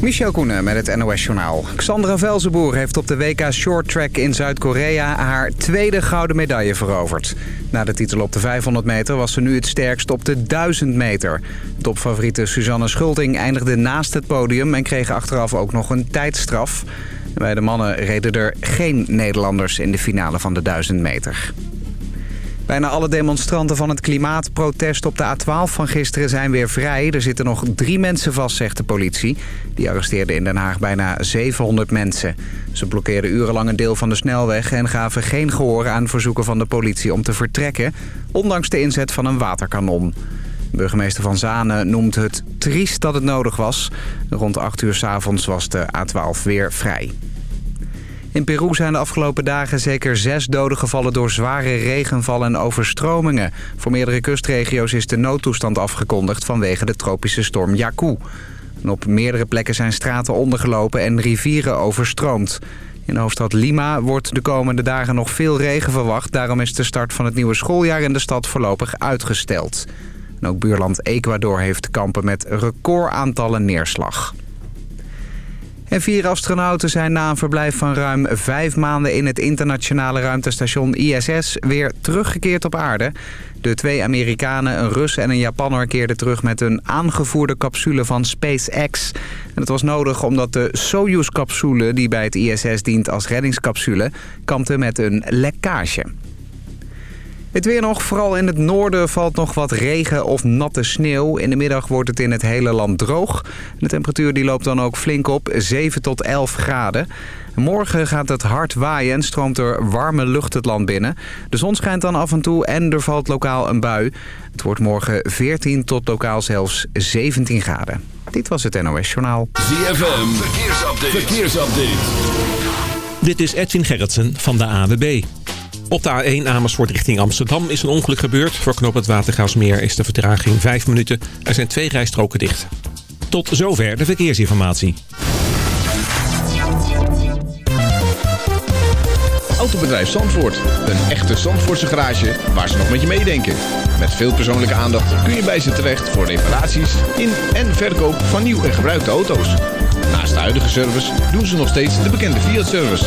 Michel Koenen met het NOS-journaal. Xandra Velzenboer heeft op de WK Short Track in Zuid-Korea haar tweede gouden medaille veroverd. Na de titel op de 500 meter was ze nu het sterkst op de 1000 meter. Topfavoriete Suzanne Schulting eindigde naast het podium en kreeg achteraf ook nog een tijdstraf. Bij de mannen reden er geen Nederlanders in de finale van de 1000 meter. Bijna alle demonstranten van het klimaatprotest op de A12 van gisteren zijn weer vrij. Er zitten nog drie mensen vast, zegt de politie. Die arresteerden in Den Haag bijna 700 mensen. Ze blokkeerden urenlang een deel van de snelweg... en gaven geen gehoor aan verzoeken van de politie om te vertrekken... ondanks de inzet van een waterkanon. Burgemeester Van Zanen noemt het triest dat het nodig was. Rond 8 uur s avonds was de A12 weer vrij. In Peru zijn de afgelopen dagen zeker zes doden gevallen door zware regenval en overstromingen. Voor meerdere kustregio's is de noodtoestand afgekondigd vanwege de tropische storm Yaku. op meerdere plekken zijn straten ondergelopen en rivieren overstroomd. In de hoofdstad Lima wordt de komende dagen nog veel regen verwacht. Daarom is de start van het nieuwe schooljaar in de stad voorlopig uitgesteld. Ook buurland Ecuador heeft kampen met recordaantallen neerslag. En vier astronauten zijn na een verblijf van ruim vijf maanden in het internationale ruimtestation ISS weer teruggekeerd op aarde. De twee Amerikanen, een Rus en een Japanner keerden terug met een aangevoerde capsule van SpaceX. En dat was nodig omdat de Soyuz-capsule die bij het ISS dient als reddingscapsule kampte met een lekkage. Het weer nog. Vooral in het noorden valt nog wat regen of natte sneeuw. In de middag wordt het in het hele land droog. De temperatuur die loopt dan ook flink op, 7 tot 11 graden. Morgen gaat het hard waaien en stroomt er warme lucht het land binnen. De zon schijnt dan af en toe en er valt lokaal een bui. Het wordt morgen 14 tot lokaal zelfs 17 graden. Dit was het NOS Journaal. ZFM, verkeersupdate. verkeersupdate. Dit is Edwin Gerritsen van de AWB. Op de A1 Amersfoort richting Amsterdam is een ongeluk gebeurd. Voor knop het Watergaasmeer is de vertraging 5 minuten. Er zijn twee rijstroken dicht. Tot zover de verkeersinformatie. Autobedrijf Zandvoort. Een echte Zandvoortse garage waar ze nog met je meedenken. Met veel persoonlijke aandacht kun je bij ze terecht voor reparaties in en verkoop van nieuw en gebruikte auto's. Naast de huidige service doen ze nog steeds de bekende Fiat-service.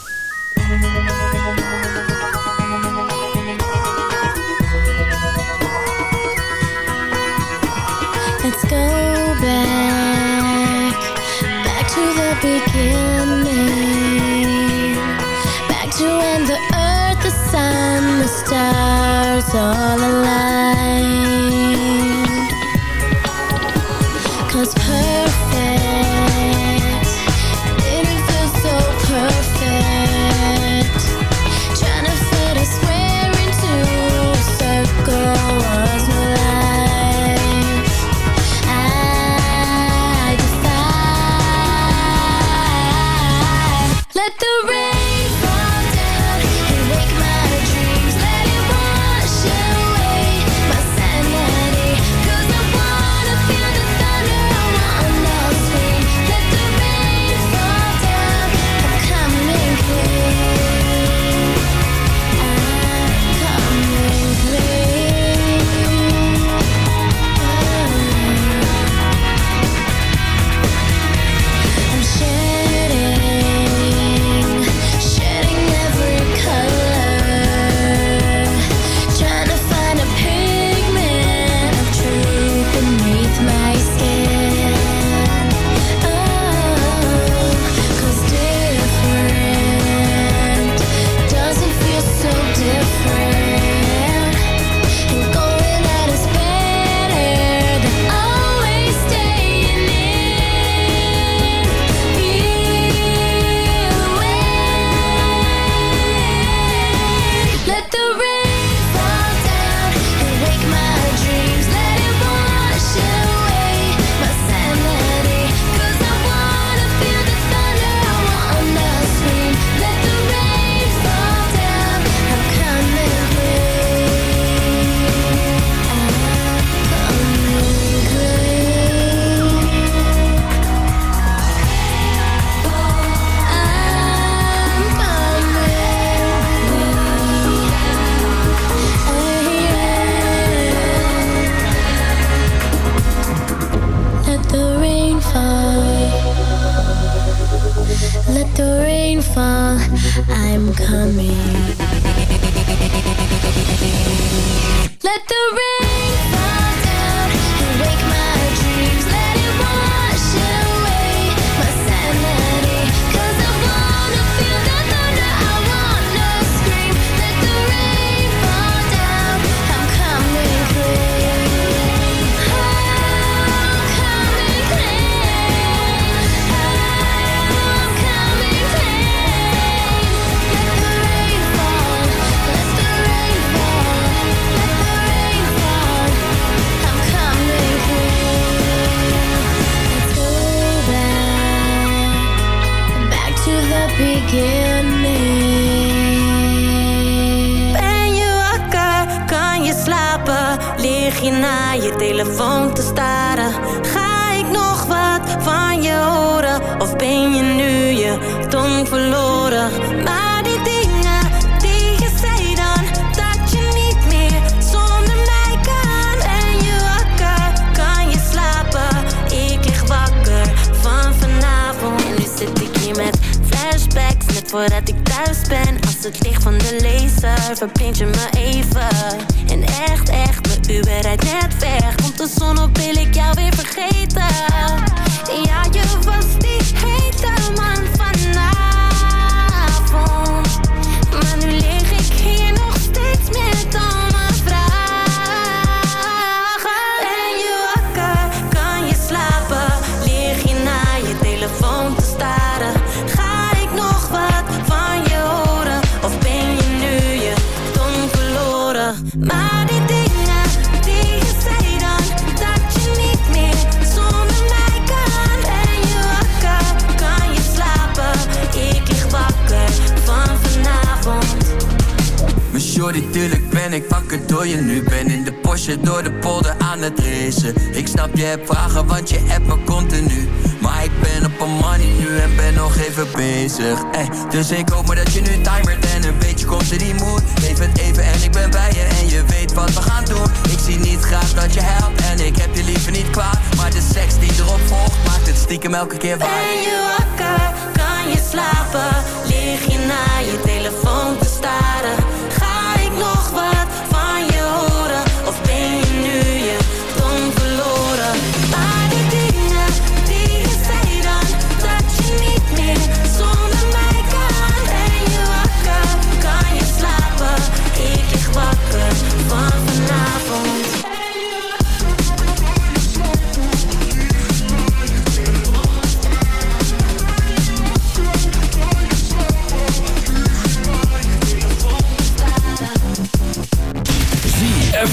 Sorry, tuurlijk ben ik wakker door je. Nu Ben in de postje door de polder aan het racen. Ik snap je vragen, want je hebt me continu Maar ik ben op een money nu en ben nog even bezig. Eh, Dus ik hoop maar dat je nu timert en een beetje komt in die moed. Leef het even en ik ben bij je en je weet wat we gaan doen. Ik zie niet graag dat je helpt en ik heb je liever niet kwaad. Maar de seks die erop volgt maakt het stiekem elke keer waar. Ben je wakker, kan je slapen, lig je na je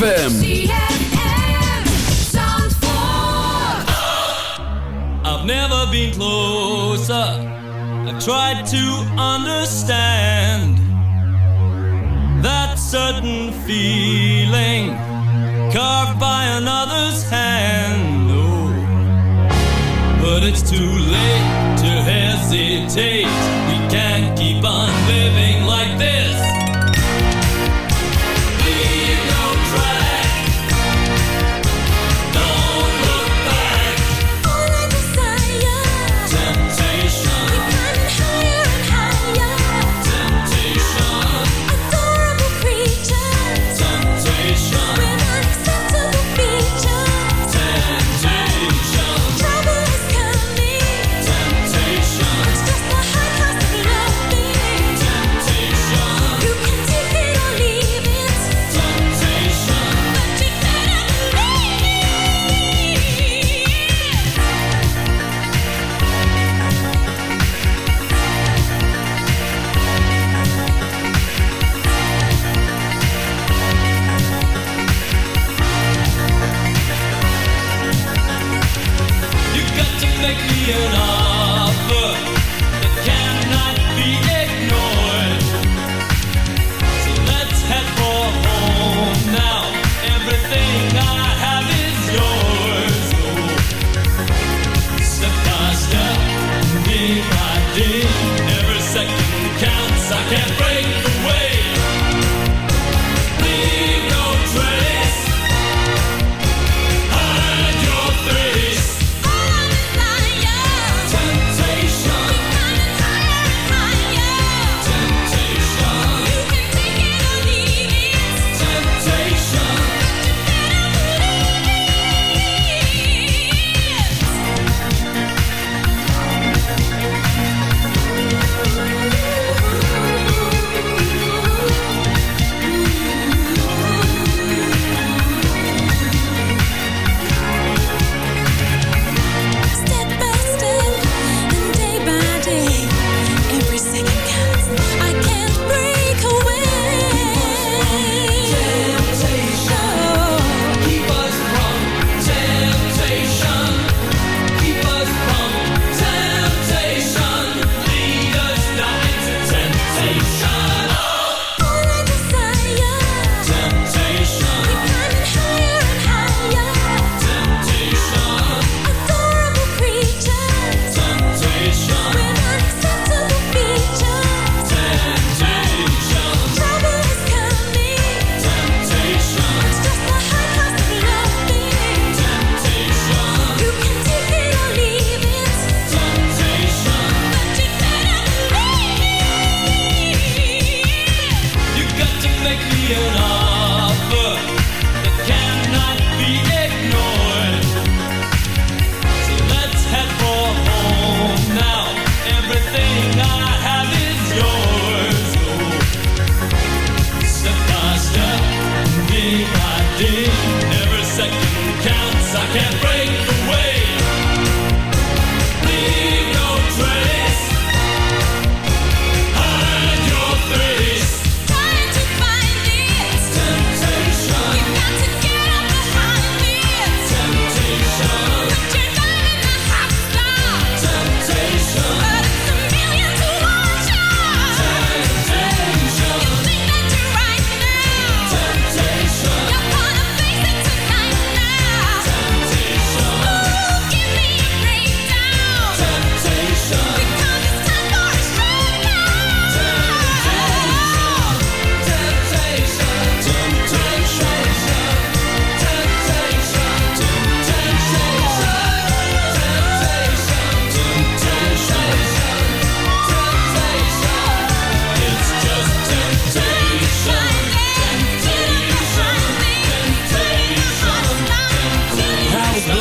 ZFM. I've never been closer. I tried to understand that certain feeling carved by another's hand. Oh, but it's too late to hesitate. We can't keep on.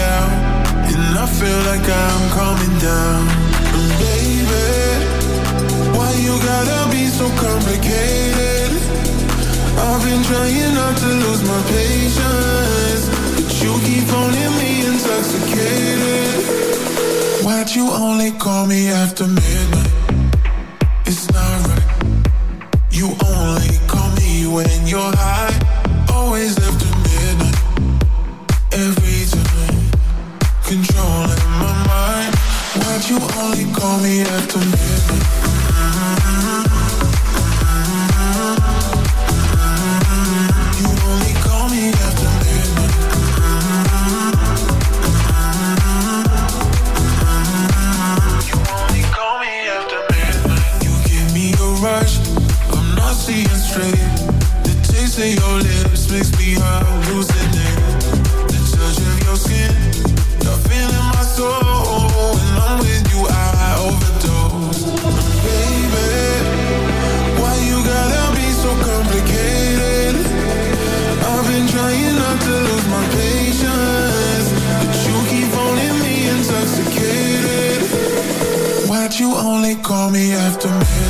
out, and I feel like I'm coming down. Baby, why you gotta be so complicated? I've been trying not to lose my patience, but you keep owning me intoxicated. Why'd you only call me after midnight? It's not right. You only call me when you're high. Always left on afternoon call me after midnight.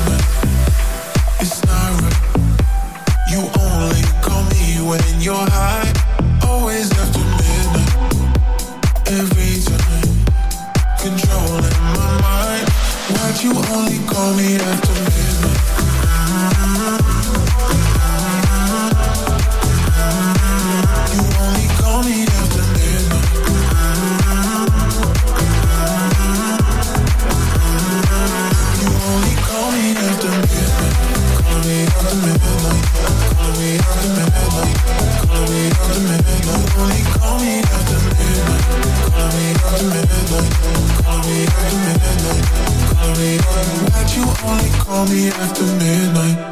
Call me after midnight.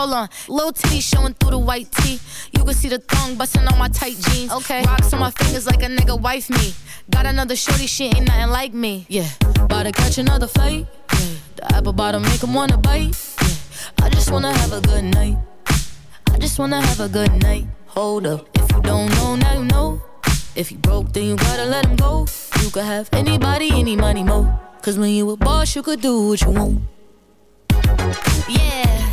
Hold on, little titty showing through the white tee. You can see the thong busting on my tight jeans. Okay, rocks on my fingers like a nigga wife me. Got another shorty, she ain't nothing like me. Yeah, about to catch another fight. Yeah, the apple bottom make 'em wanna bite. Yeah, I just wanna have a good night. I just wanna have a good night. Hold up, if you don't know, now you know. If you broke, then you gotta let him go. You could have anybody, any money, mo. Cause when you a boss, you could do what you want. Yeah,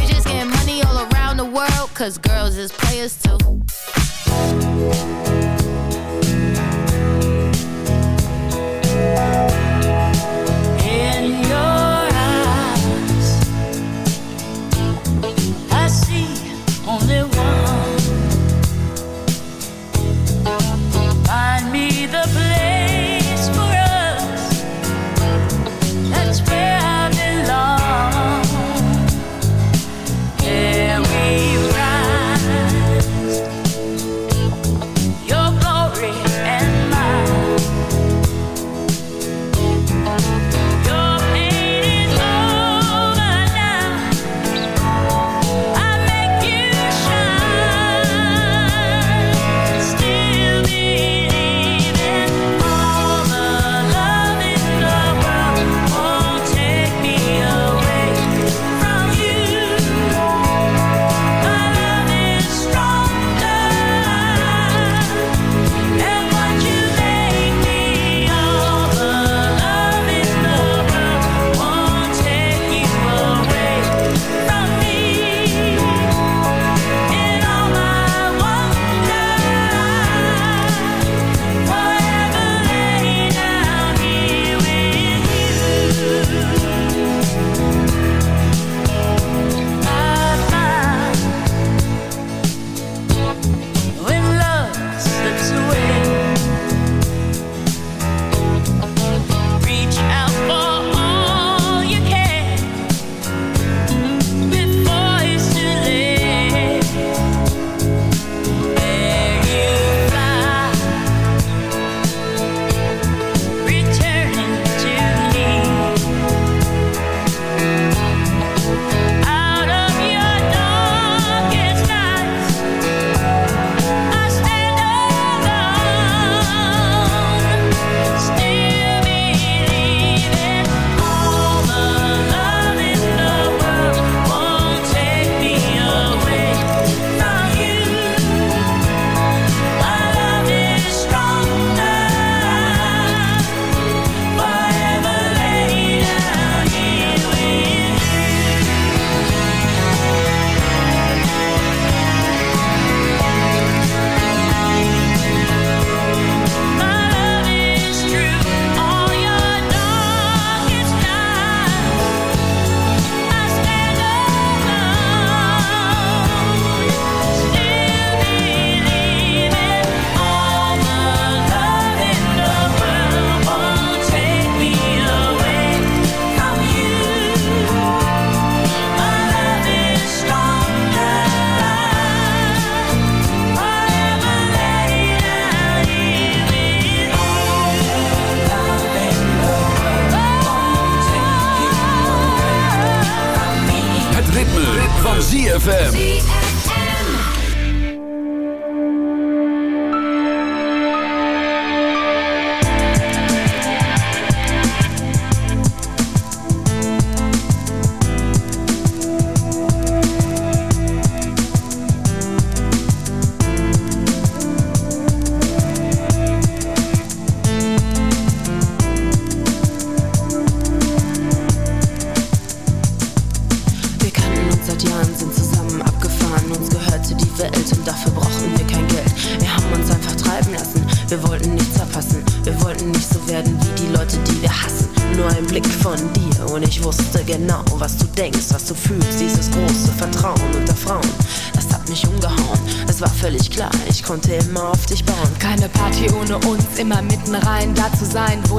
Bitches getting money all around the world, cause girls is players too. In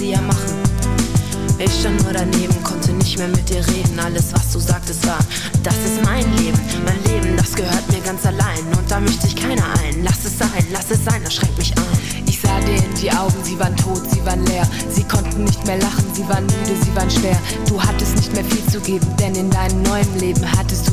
Sie ja machen. Ich stand nur daneben, konnte nicht mehr mit dir reden. Alles, was du sagtest, war, das ist mein Leben. Mein Leben, das gehört mir ganz allein. Und da mischt sich keiner ein. Lass es sein, lass es sein, das schränkt mich ein. Ich sah dir in die Augen, sie waren tot, sie waren leer. Sie konnten nicht mehr lachen, sie waren müde, sie waren schwer. Du hattest nicht mehr viel zu geben, denn in deinem neuen Leben hattest du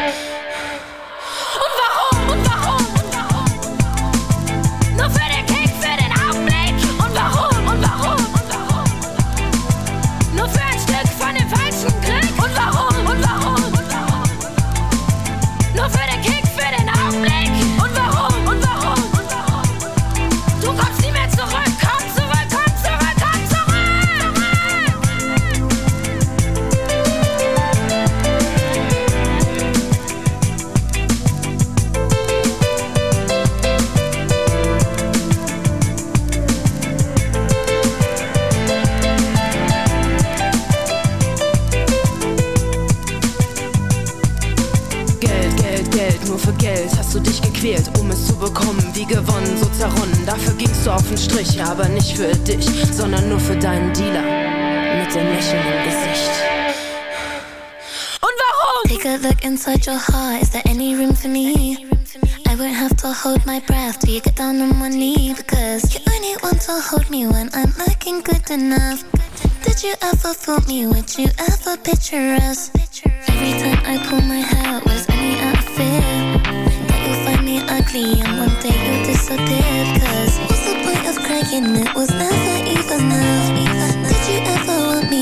Your heart. Is there any room for me? I won't have to hold my breath till you get down on one knee because you only want to hold me when I'm looking good enough. Did you ever fool me? Would you ever picture us? Every time I pull my hair was only out of fear that you'll find me ugly and one day you'll disappear. Cause what's the point of crying? It was never even enough. Did you ever want me?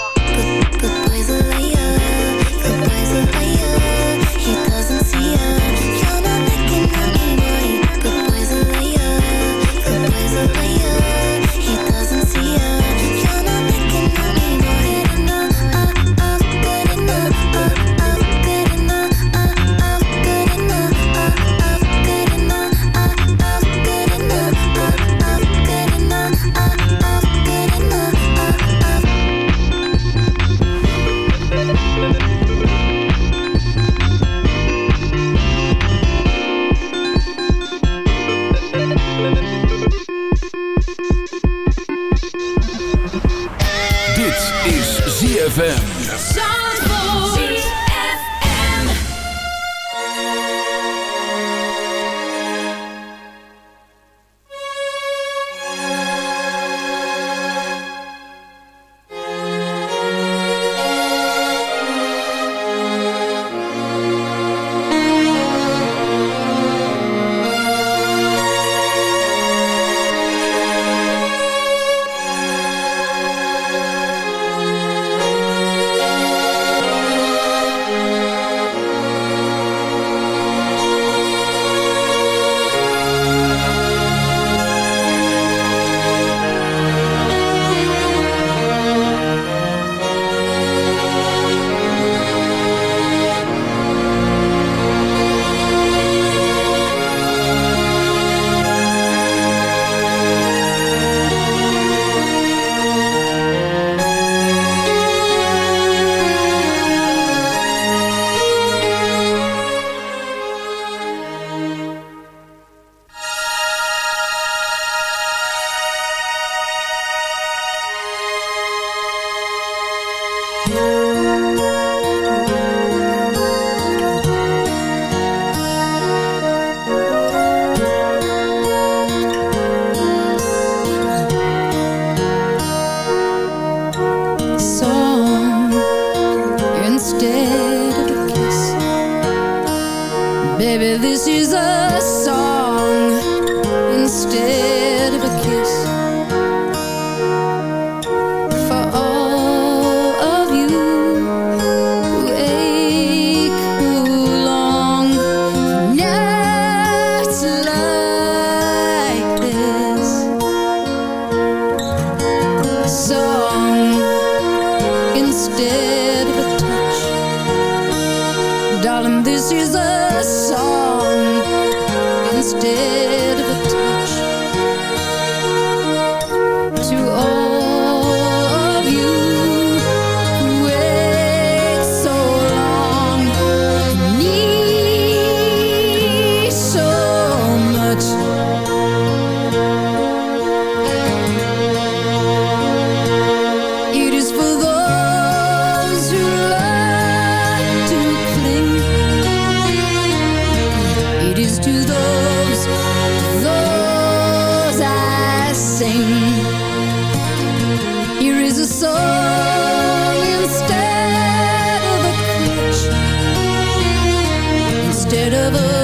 Of a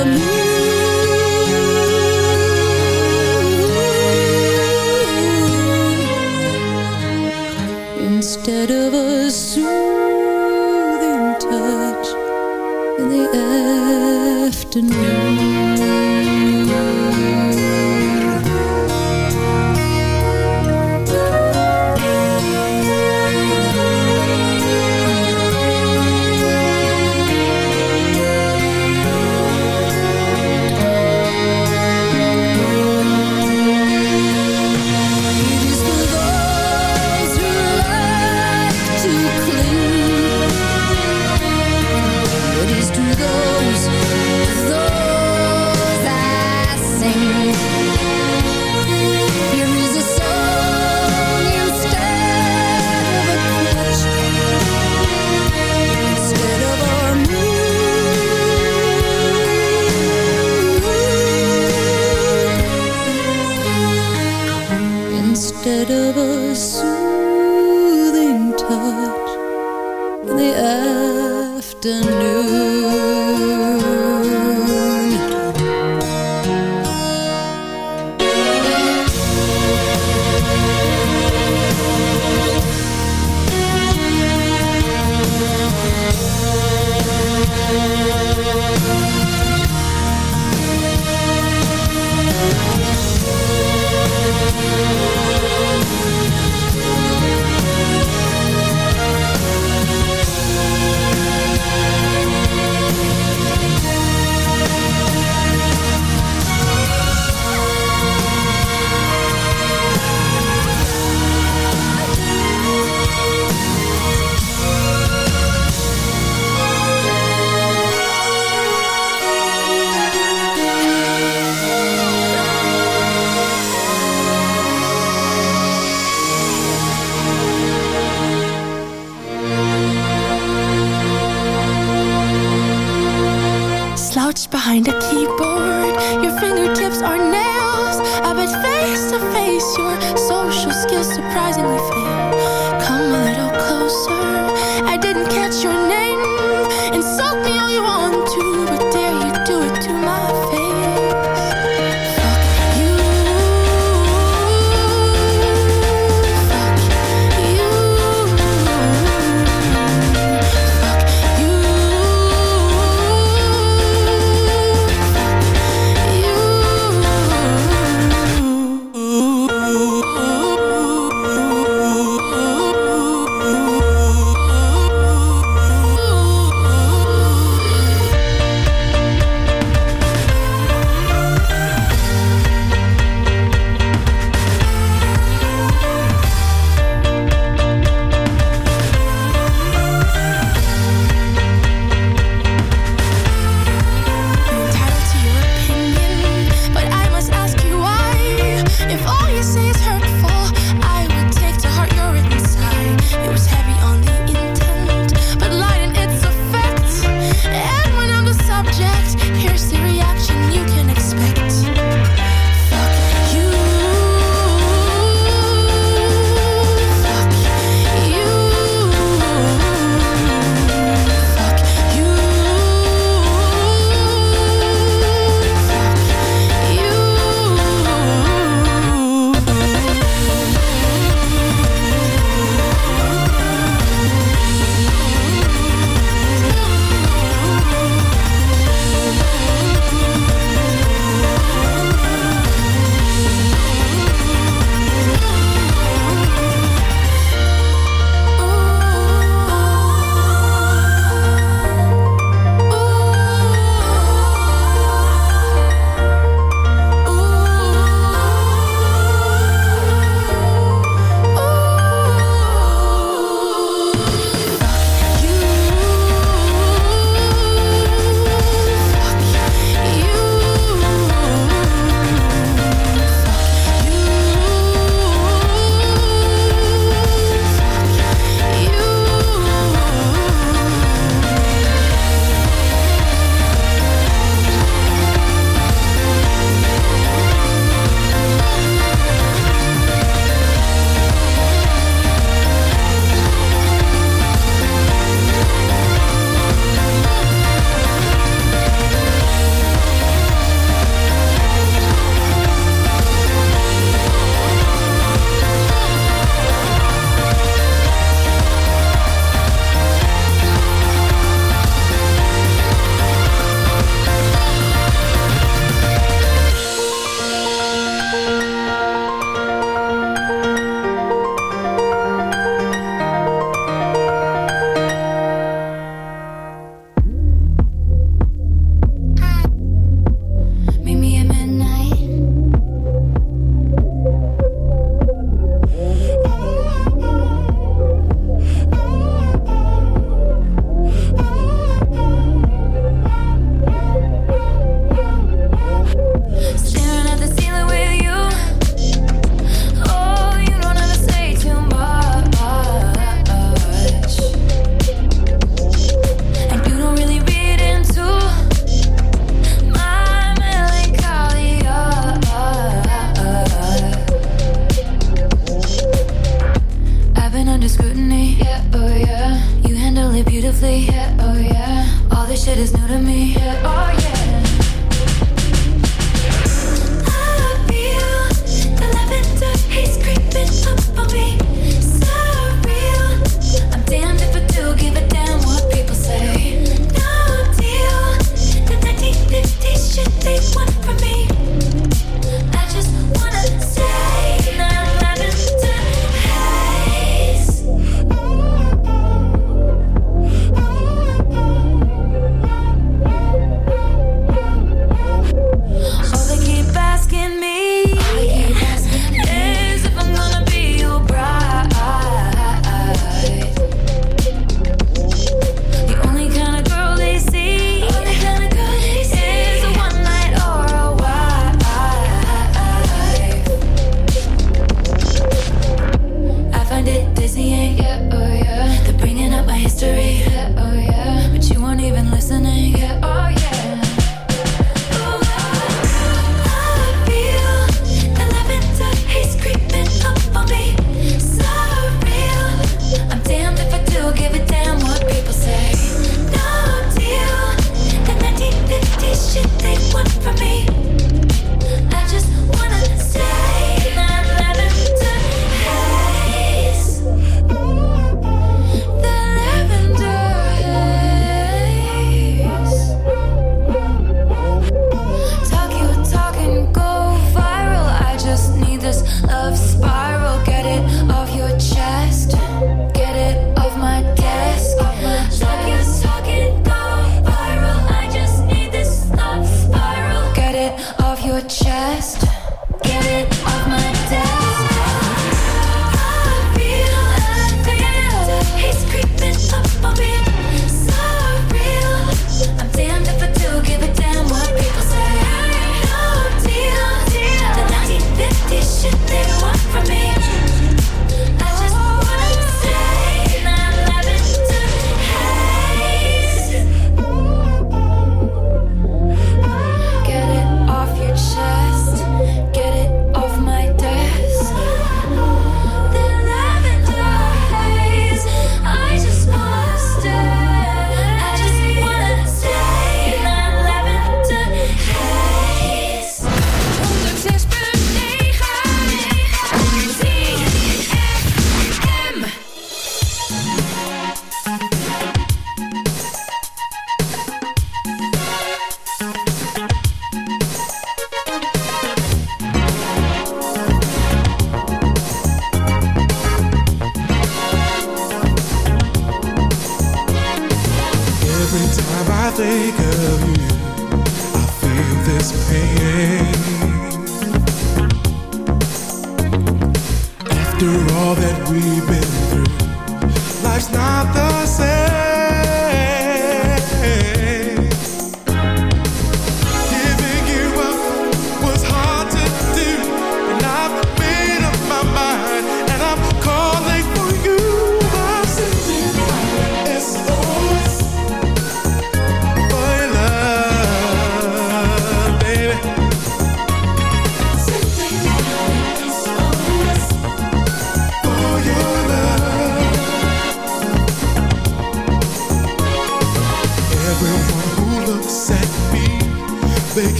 Life's not the same.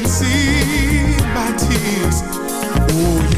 can see my tears. Oh, yeah.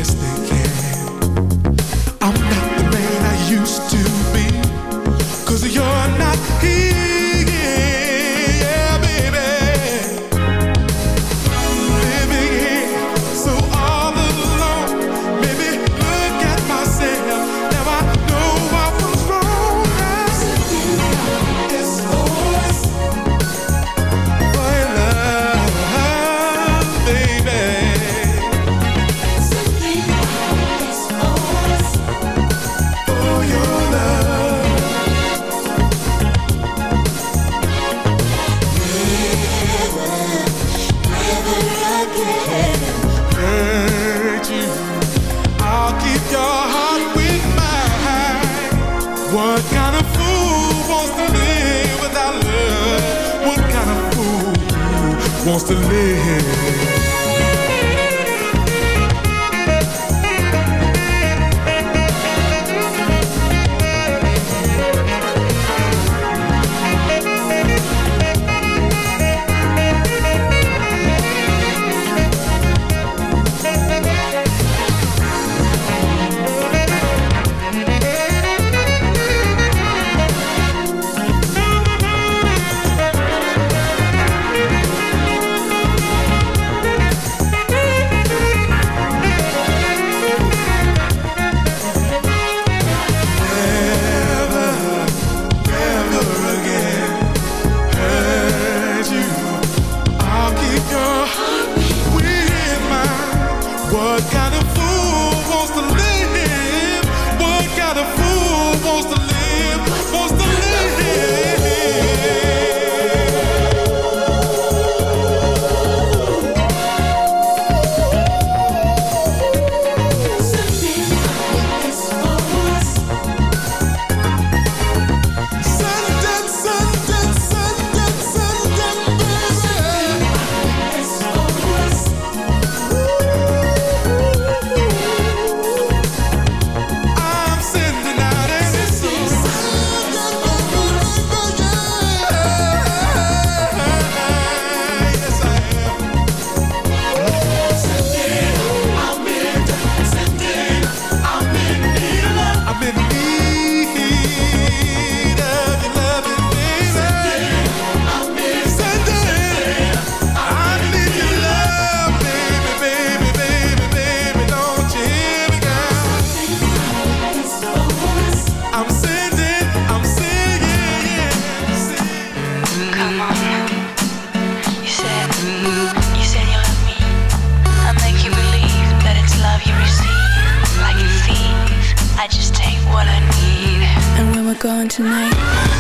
going tonight.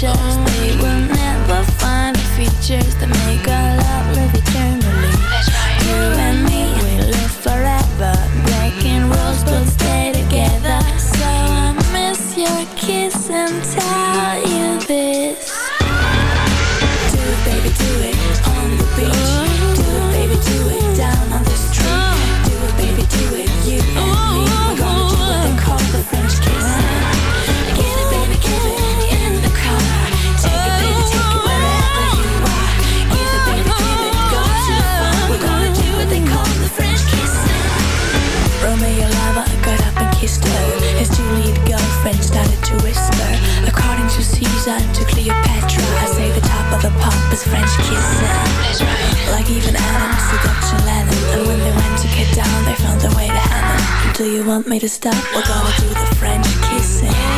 picture. We was French kissing Like even Adam, seduction led And when they went to get down, they found their way to heaven Do you want me to stop? We're gonna do the French kissing.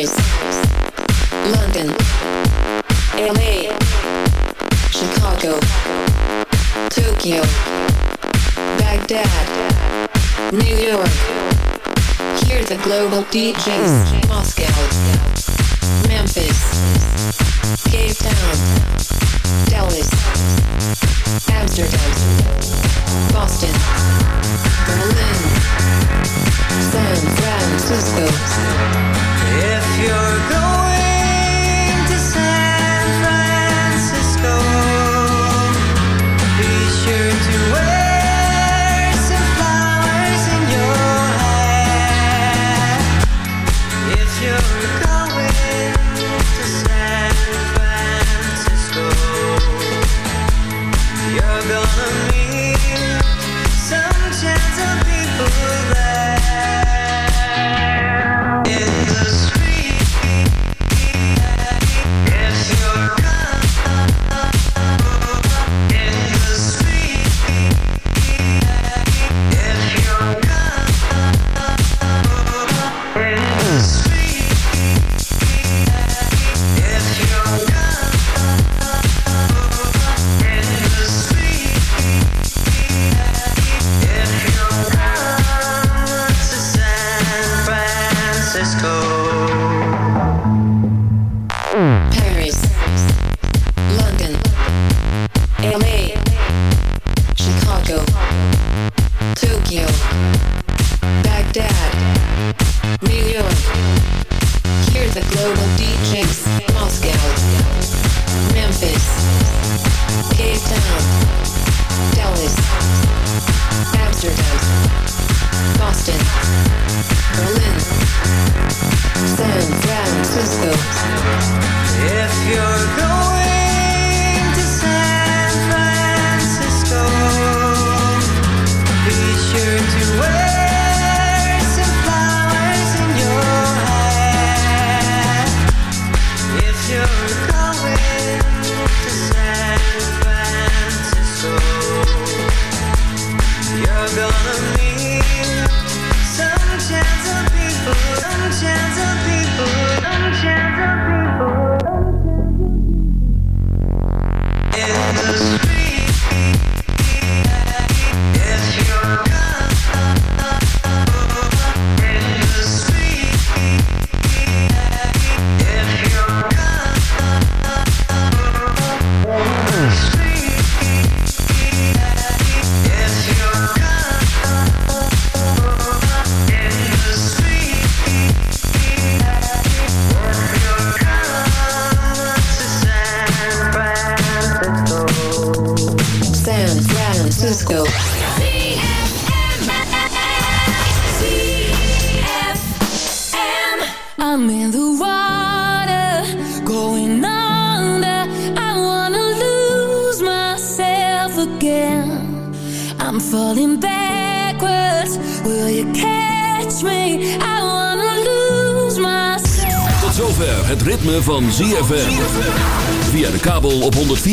Paris, London, LA, Chicago, Tokyo, Baghdad, New York. Here's the global DJs, Moscow, Memphis, Cape Town, Dallas, Amsterdam, Boston, Berlin, San Francisco you're going